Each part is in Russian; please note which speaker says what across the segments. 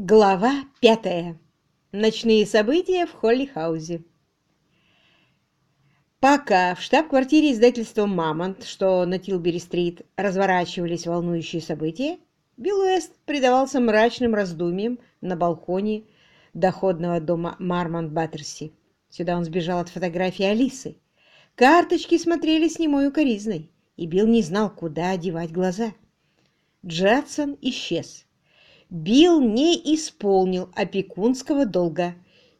Speaker 1: Глава пятая. Ночные события в Холли-хаузе. Пока в штаб-квартире издательства «Мамонт», что на Тилбери-стрит, разворачивались волнующие события, Билл Уэст предавался мрачным раздумьям на балконе доходного дома Мармонт Баттерси. Сюда он сбежал от фотографии Алисы. Карточки смотрели с немой укоризной, и Билл не знал, куда одевать глаза. Джадсон исчез. Билл не исполнил опекунского долга,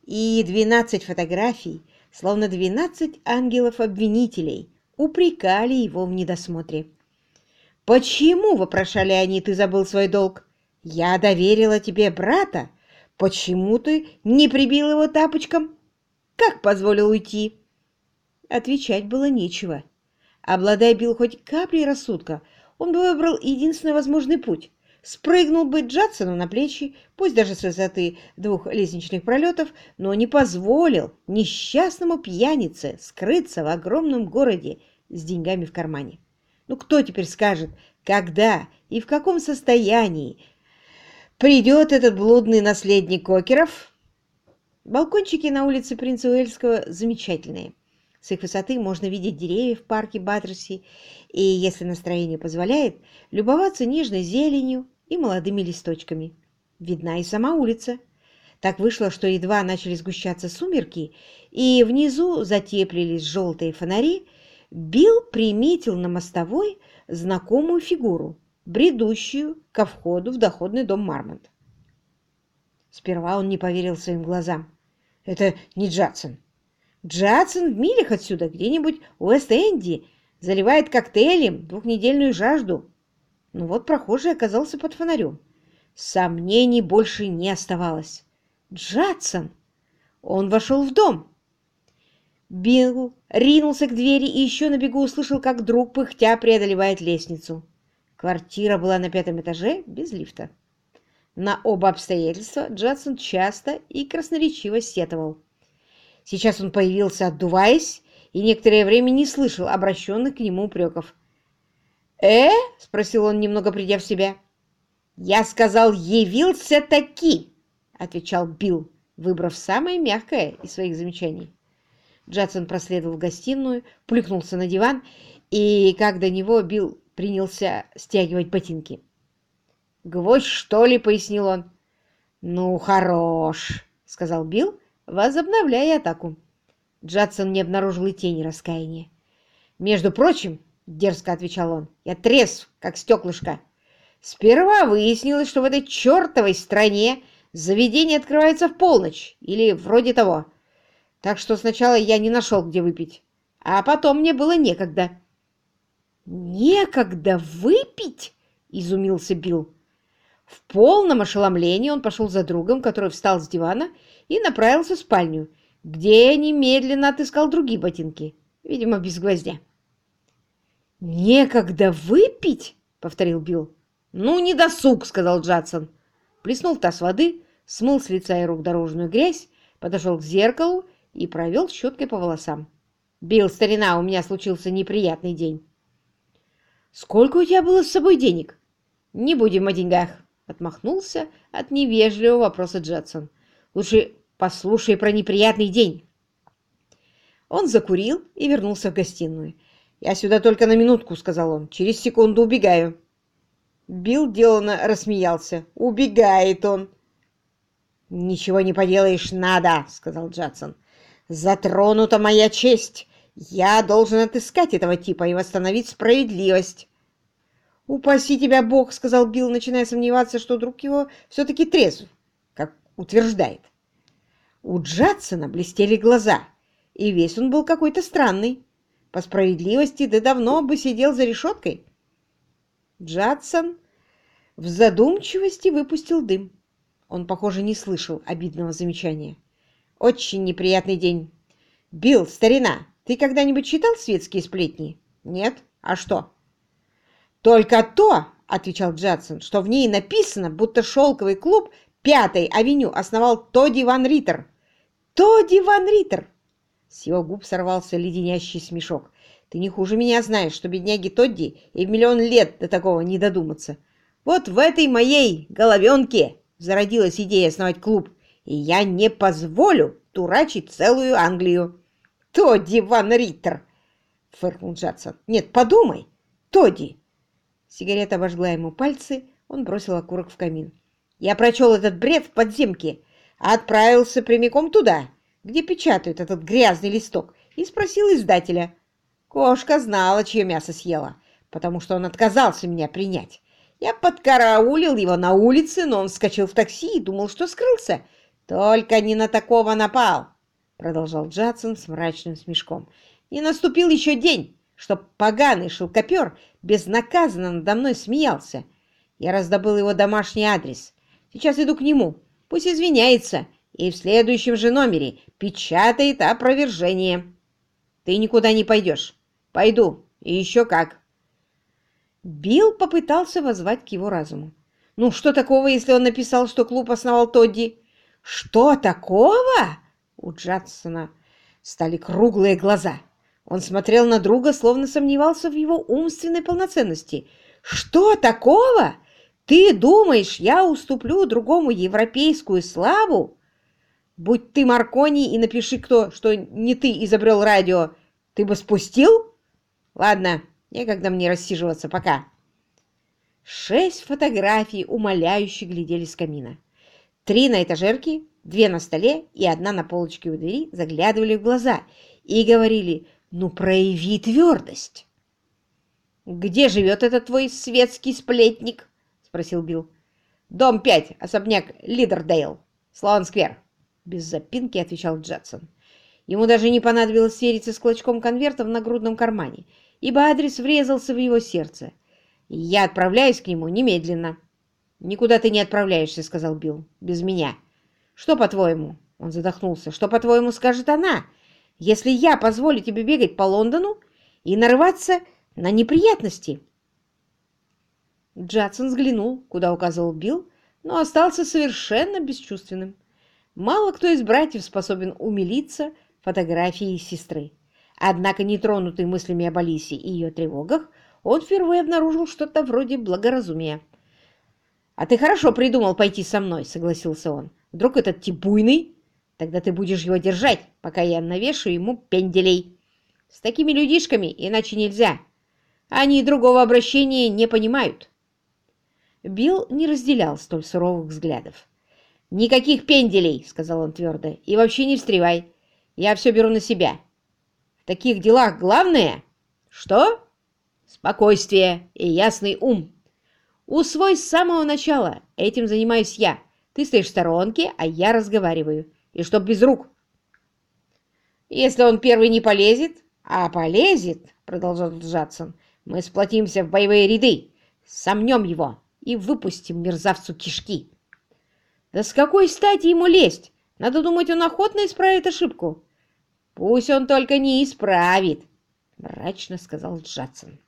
Speaker 1: и 12 фотографий, словно 12 ангелов-обвинителей, упрекали его в недосмотре. «Почему, — вопрошали они, — ты забыл свой долг? Я доверила тебе брата. Почему ты не прибил его тапочком? Как позволил уйти?» Отвечать было нечего. Обладая Билл хоть каплей рассудка, он бы выбрал единственный возможный путь спрыгнул бы Джадсону на плечи, пусть даже с высоты двух лестничных пролетов, но не позволил несчастному пьянице скрыться в огромном городе с деньгами в кармане. Ну кто теперь скажет, когда и в каком состоянии придет этот блудный наследник Кокеров? Балкончики на улице Принца Уэльского замечательные. С их высоты можно видеть деревья в парке Баттерси и, если настроение позволяет, любоваться нежной зеленью и молодыми листочками. Видна и сама улица. Так вышло, что едва начали сгущаться сумерки, и внизу затеплились желтые фонари, Билл приметил на мостовой знакомую фигуру, бредущую ко входу в доходный дом Мармонт. Сперва он не поверил своим глазам. Это не Джадсон. Джадсон в милях отсюда, где-нибудь в Уэст-Энди, заливает коктейлем двухнедельную жажду. Ну вот прохожий оказался под фонарем. Сомнений больше не оставалось. Джадсон! Он вошел в дом. Билл ринулся к двери и еще на бегу услышал, как друг пыхтя преодолевает лестницу. Квартира была на пятом этаже без лифта. На оба обстоятельства Джадсон часто и красноречиво сетовал. Сейчас он появился, отдуваясь, и некоторое время не слышал обращенных к нему упреков. «Э?» — спросил он, немного придя в себя. «Я сказал, явился таки!» — отвечал Билл, выбрав самое мягкое из своих замечаний. Джадсон проследовал в гостиную, плюхнулся на диван, и, как до него, Билл принялся стягивать ботинки. «Гвоздь, что ли?» — пояснил он. «Ну, хорош!» — сказал Билл, возобновляя атаку. Джадсон не обнаружил и тени раскаяния. «Между прочим, — дерзко отвечал он, — я трезв, как стеклышко. Сперва выяснилось, что в этой чертовой стране заведение открывается в полночь, или вроде того. Так что сначала я не нашел, где выпить, а потом мне было некогда». «Некогда выпить?» — изумился Билл. В полном ошеломлении он пошел за другом, который встал с дивана и направился в спальню, где немедленно отыскал другие ботинки, видимо, без гвоздя. «Некогда выпить?» — повторил Билл. «Ну, не досуг», — сказал Джадсон. Плеснул таз воды, смыл с лица и рук дорожную грязь, подошел к зеркалу и провел щеткой по волосам. «Билл, старина, у меня случился неприятный день». «Сколько у тебя было с собой денег?» «Не будем о деньгах», — отмахнулся от невежливого вопроса Джадсон. «Лучше Послушай про неприятный день. Он закурил и вернулся в гостиную. «Я сюда только на минутку», — сказал он. «Через секунду убегаю». Билл деланно рассмеялся. «Убегает он». «Ничего не поделаешь, надо», — сказал Джадсон. «Затронута моя честь. Я должен отыскать этого типа и восстановить справедливость». «Упаси тебя Бог», — сказал Билл, начиная сомневаться, что друг его все-таки трезв, как утверждает. У Джадсона блестели глаза, и весь он был какой-то странный. По справедливости, ты давно бы сидел за решеткой. Джадсон в задумчивости выпустил дым. Он, похоже, не слышал обидного замечания. Очень неприятный день. Билл, старина, ты когда-нибудь читал светские сплетни? Нет? А что? Только то, отвечал Джадсон, что в ней написано, будто шелковый клуб Пятой авеню основал Тодди Ван Риттер. Тодди Ван Риттер! С его губ сорвался леденящий смешок. Ты не хуже меня знаешь, что бедняги Тодди и в миллион лет до такого не додуматься. Вот в этой моей головенке зародилась идея основать клуб, и я не позволю дурачить целую Англию. Тодди Ван Риттер! — фыркнул Джадсон. «Нет, подумай! Тодди!» Сигарета обожгла ему пальцы, он бросил окурок в камин. «Я прочел этот бред в подземке, а отправился прямиком туда, где печатают этот грязный листок, и спросил издателя. Кошка знала, чье мясо съела, потому что он отказался меня принять. Я подкараулил его на улице, но он вскочил в такси и думал, что скрылся. Только не на такого напал, продолжал Джадсон с мрачным смешком. Не наступил еще день, чтоб поганый шелкопер безнаказанно надо мной смеялся. Я раздобыл его домашний адрес. Сейчас иду к нему. Пусть извиняется и в следующем же номере печатает опровержение. Ты никуда не пойдешь. Пойду. И еще как. Билл попытался воззвать к его разуму. Ну, что такого, если он написал, что клуб основал Тодди? Что такого? У Джадсона стали круглые глаза. Он смотрел на друга, словно сомневался в его умственной полноценности. «Что такого? Ты думаешь, я уступлю другому европейскую славу? Будь ты Маркони и напиши кто, что не ты изобрел радио, ты бы спустил? Ладно, некогда мне рассиживаться, пока». Шесть фотографий умоляюще глядели с камина. Три на этажерке, две на столе и одна на полочке у двери заглядывали в глаза и говорили «Ну, прояви твердость!» «Где живет этот твой светский сплетник?» — спросил Билл. «Дом 5, особняк Лидердейл, Слоан-сквер», — без запинки отвечал Джадсон. Ему даже не понадобилось свериться с клочком конверта в нагрудном кармане, ибо адрес врезался в его сердце — я отправляюсь к нему немедленно. Никуда ты не отправляешься, сказал Билл. Без меня. Что, по-твоему? Он задохнулся. Что, по-твоему, скажет она, если я позволю тебе бегать по Лондону и нарываться на неприятности? Джадсон взглянул, куда указывал Билл, но остался совершенно бесчувственным. Мало кто из братьев способен умилиться фотографией сестры. Однако, нетронутый мыслями об Алисе и ее тревогах, он впервые обнаружил что-то вроде благоразумия. «А ты хорошо придумал пойти со мной», — согласился он. «Вдруг этот тип буйный? Тогда ты будешь его держать, пока я навешу ему пенделей. С такими людишками иначе нельзя. Они другого обращения не понимают». Билл не разделял столь суровых взглядов. «Никаких пенделей», — сказал он твердо, — «и вообще не встревай. Я все беру на себя. В таких делах главное...» «Что?» Спокойствие и ясный ум. Усвой с самого начала. Этим занимаюсь я. Ты стоишь в сторонке, а я разговариваю. И чтоб без рук. Если он первый не полезет, а полезет, продолжал Джадсон, мы сплотимся в боевые ряды, сомнем его и выпустим мерзавцу кишки. Да с какой стати ему лезть? Надо думать, он охотно исправит ошибку. Пусть он только не исправит, мрачно сказал Джадсон.